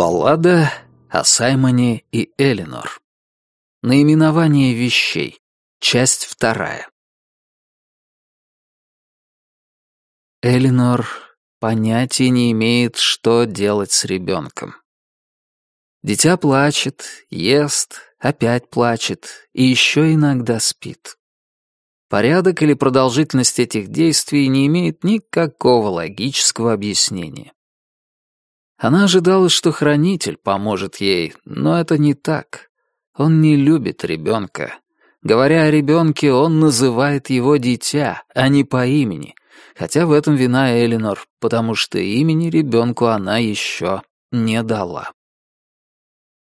Баллада о Саймоне и Элинор. Наименование вещей. Часть вторая. Элинор понятия не имеет, что делать с ребенком. Дитя плачет, ест, опять плачет и еще иногда спит. Порядок или продолжительность этих действий не имеет никакого логического объяснения. Она ожидала, что хранитель поможет ей, но это не так. Он не любит ребенка. Говоря о ребенке, он называет его дитя, а не по имени, хотя в этом вина Элинор, потому что имени ребенку она еще не дала.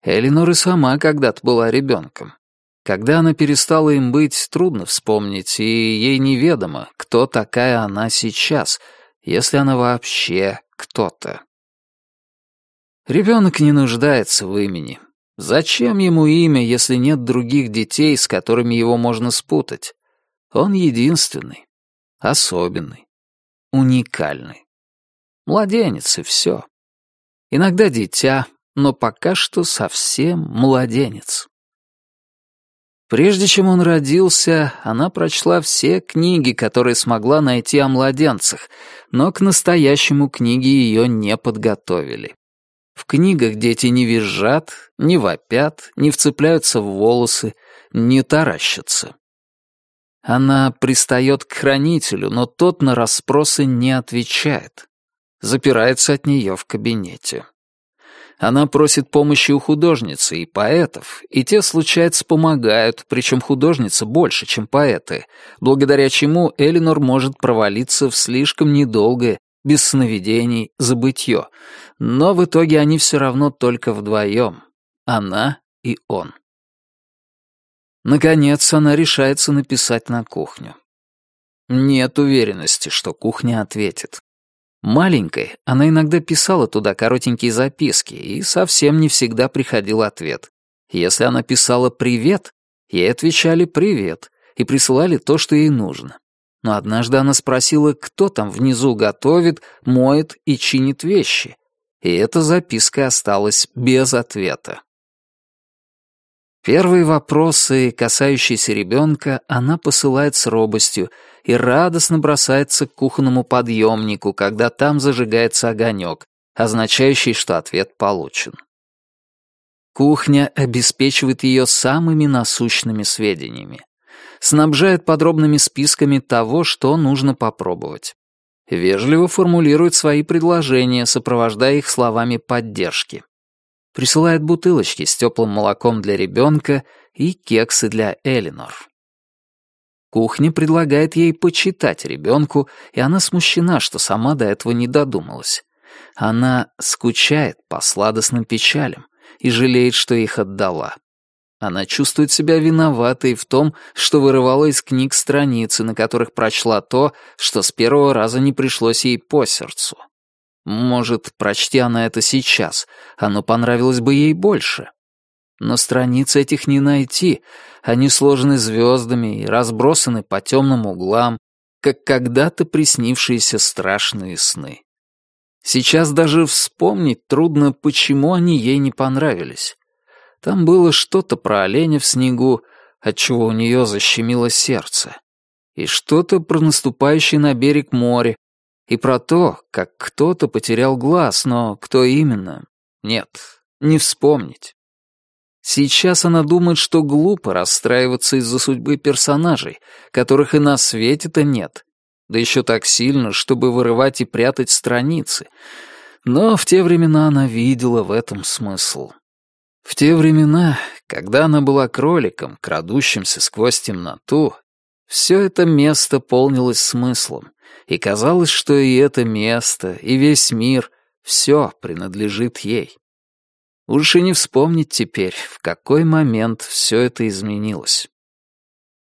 Элинор и сама когда-то была ребенком. Когда она перестала им быть, трудно вспомнить, и ей неведомо, кто такая она сейчас, если она вообще кто-то. Ребенок не нуждается в имени. Зачем ему имя, если нет других детей, с которыми его можно спутать? Он единственный, особенный, уникальный. Младенец и все. Иногда дитя, но пока что совсем младенец. Прежде чем он родился, она прочла все книги, которые смогла найти о младенцах, но к настоящему книге ее не подготовили. В книгах дети не визжат, не вопят, не вцепляются в волосы, не таращатся. Она пристает к хранителю, но тот на расспросы не отвечает. Запирается от нее в кабинете. Она просит помощи у художницы и поэтов, и те, случается, помогают, причем художница больше, чем поэты, благодаря чему Элинор может провалиться в слишком недолгое без сновидений, забытье. Но в итоге они все равно только вдвоем. Она и он. Наконец она решается написать на кухню. Нет уверенности, что кухня ответит. Маленькой она иногда писала туда коротенькие записки, и совсем не всегда приходил ответ. Если она писала «привет», ей отвечали «привет» и присылали то, что ей нужно но однажды она спросила, кто там внизу готовит, моет и чинит вещи, и эта записка осталась без ответа. Первые вопросы, касающиеся ребенка, она посылает с робостью и радостно бросается к кухонному подъемнику, когда там зажигается огонек, означающий, что ответ получен. Кухня обеспечивает ее самыми насущными сведениями снабжает подробными списками того, что нужно попробовать. Вежливо формулирует свои предложения, сопровождая их словами поддержки. Присылает бутылочки с теплым молоком для ребенка и кексы для Элинор. Кухня предлагает ей почитать ребенку, и она смущена, что сама до этого не додумалась. Она скучает по сладостным печалям и жалеет, что их отдала. Она чувствует себя виноватой в том, что вырывала из книг страницы, на которых прочла то, что с первого раза не пришлось ей по сердцу. Может, прочти она это сейчас, оно понравилось бы ей больше. Но страниц этих не найти, они сложены звездами и разбросаны по темным углам, как когда-то приснившиеся страшные сны. Сейчас даже вспомнить трудно, почему они ей не понравились. Там было что-то про оленя в снегу, отчего у нее защемило сердце, и что-то про наступающее на берег море, и про то, как кто-то потерял глаз, но кто именно? Нет, не вспомнить. Сейчас она думает, что глупо расстраиваться из-за судьбы персонажей, которых и на свете-то нет, да еще так сильно, чтобы вырывать и прятать страницы. Но в те времена она видела в этом смысл. В те времена, когда она была кроликом, крадущимся сквозь темноту, все это место полнилось смыслом, и казалось, что и это место, и весь мир, все принадлежит ей. Уж и не вспомнить теперь, в какой момент все это изменилось.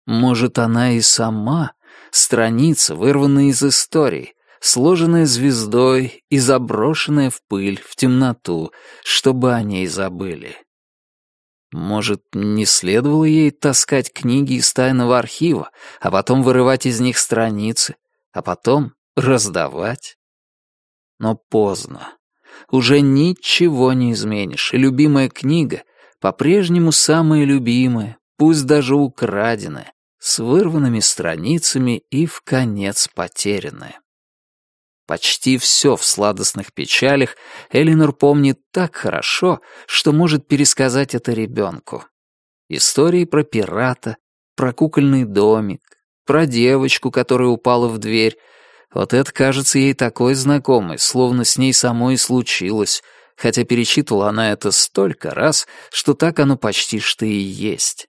Может, она и сама, страница, вырванная из истории, сложенная звездой и заброшенная в пыль, в темноту, чтобы о ней забыли. Может, не следовало ей таскать книги из тайного архива, а потом вырывать из них страницы, а потом раздавать? Но поздно. Уже ничего не изменишь, и любимая книга по-прежнему самая любимая, пусть даже украденная, с вырванными страницами и в конец потерянная. Почти все в сладостных печалях Элинор помнит так хорошо, что может пересказать это ребенку. Истории про пирата, про кукольный домик, про девочку, которая упала в дверь. Вот это кажется ей такой знакомой, словно с ней самой и случилось, хотя перечитывала она это столько раз, что так оно почти что и есть.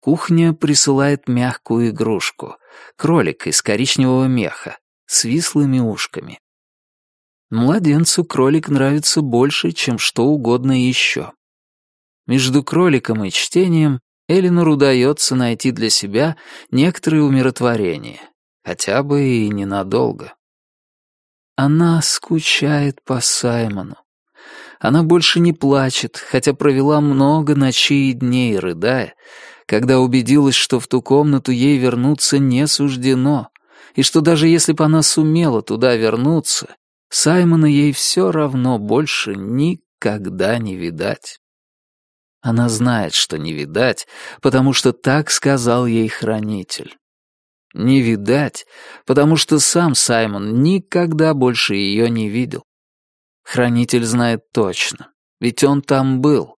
Кухня присылает мягкую игрушку — кролик из коричневого меха, с вислыми ушками. Младенцу кролик нравится больше, чем что угодно еще. Между кроликом и чтением Элинор удается найти для себя некоторое умиротворение, хотя бы и ненадолго. Она скучает по Саймону. Она больше не плачет, хотя провела много ночей и дней, рыдая, когда убедилась, что в ту комнату ей вернуться не суждено, и что даже если бы она сумела туда вернуться, Саймона ей все равно больше никогда не видать. Она знает, что не видать, потому что так сказал ей хранитель. Не видать, потому что сам Саймон никогда больше ее не видел. Хранитель знает точно, ведь он там был.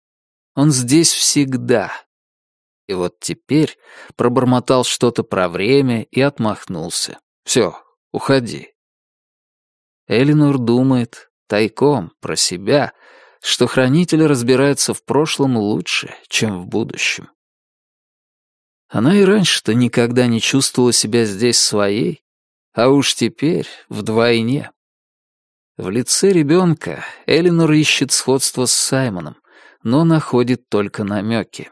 Он здесь всегда, и вот теперь пробормотал что-то про время и отмахнулся. Все, уходи. Элинор думает, тайком, про себя, что хранитель разбирается в прошлом лучше, чем в будущем. Она и раньше-то никогда не чувствовала себя здесь своей, а уж теперь вдвойне. В лице ребенка Элинор ищет сходство с Саймоном, но находит только намеки.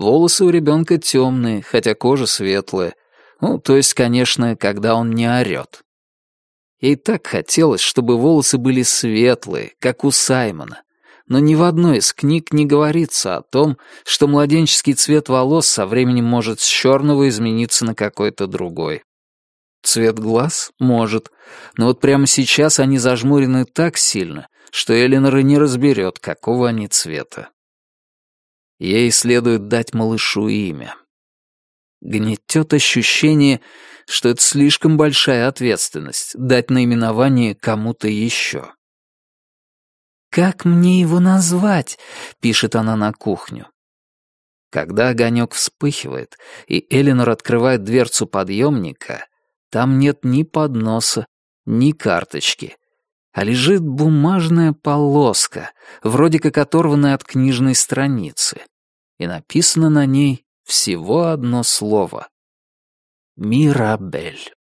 Волосы у ребенка темные, хотя кожа светлая, ну, то есть, конечно, когда он не орёт. Ей так хотелось, чтобы волосы были светлые, как у Саймона. Но ни в одной из книг не говорится о том, что младенческий цвет волос со временем может с черного измениться на какой-то другой. Цвет глаз? Может. Но вот прямо сейчас они зажмурены так сильно, что Элинор и не разберет, какого они цвета. Ей следует дать малышу имя. Гнетет ощущение, что это слишком большая ответственность — дать наименование кому-то еще. «Как мне его назвать?» — пишет она на кухню. Когда огонек вспыхивает, и Эленор открывает дверцу подъемника, там нет ни подноса, ни карточки, а лежит бумажная полоска, вроде как оторванная от книжной страницы, и написано на ней всего одно слово. Мирабель.